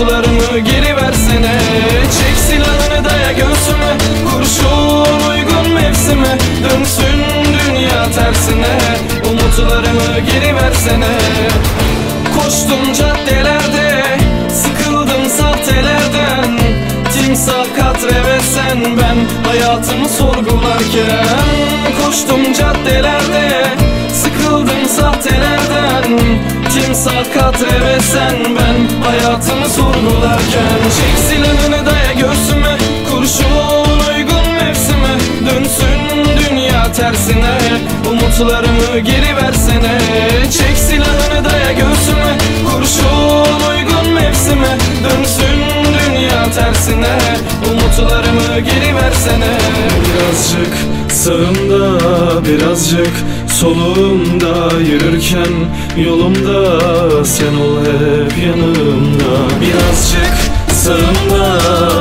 Umutlarımı geri versene Çek silahını daya göğsüme. Kurşun uygun mevsime. Dönsün dünya tersine. Umutlarımı geri versene Koştum caddelerde. Sıkıldım sahtelerden. Timsah katre ve sen ben Hayatımı sorgularken. Koştum caddelerde. Sıkıldım sahtelerden Timsah katre ve sen ben. Hayatımı sorgularken Çek silahını daya göğsüme. Kurşun uygun mevsime. Dönsün dünya tersine. Umutlarımı geri versene. Çek silahını daya göğsüme. Kurşun uygun mevsime. Dönsün dünya tersine. Umutlarımı geri versene. Birazcık sağımda birazcık solumda Yürürken yolumda sen ol hep yanımda. Birazcık sağımda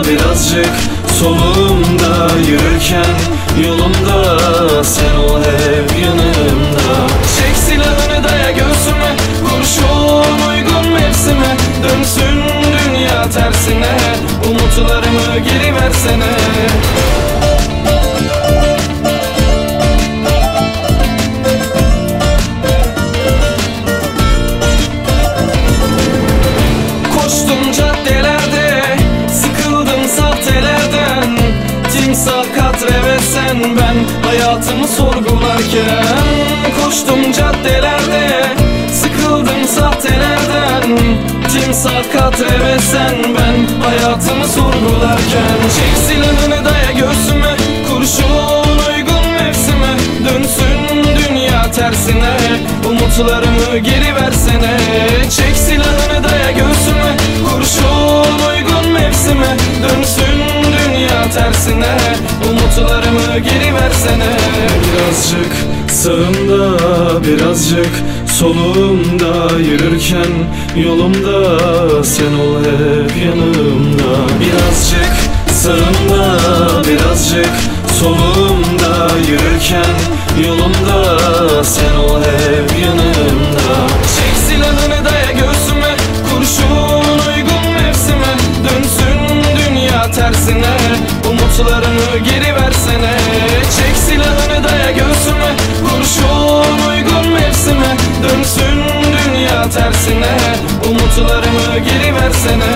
birazcık solumda Yürürken yolumda sen ol hep yanımda. Çek silahını daya göğsüme Kurşun uygun mevsime. Dönsün dünya tersine Umutlarımı geri versene sen ben Hayatımı sorgularken. Koştum caddelerde Sıkıldım sahtelerden. Timsah katre ve sen ben Hayatımı sorgularken. Çek silahını daya göğsüme Kurşun uygun mevsime. Dönsün dünya tersine Umutlarımı geri versene. Çek silahını daya göğsüme Kurşun uygun mevsime. Dönsün tersine Umutlarımı geri versene. Birazcık sağımda birazcık solumda Yürürken yolumda sen ol hep yanımda. Birazcık sağımda birazcık solumda Yürürken yolumda sen ol hep geri versene Çek silahını daya göğsüme Kurşun uygun mevsime. Dönsün dünya tersine Umutlarımı geri versene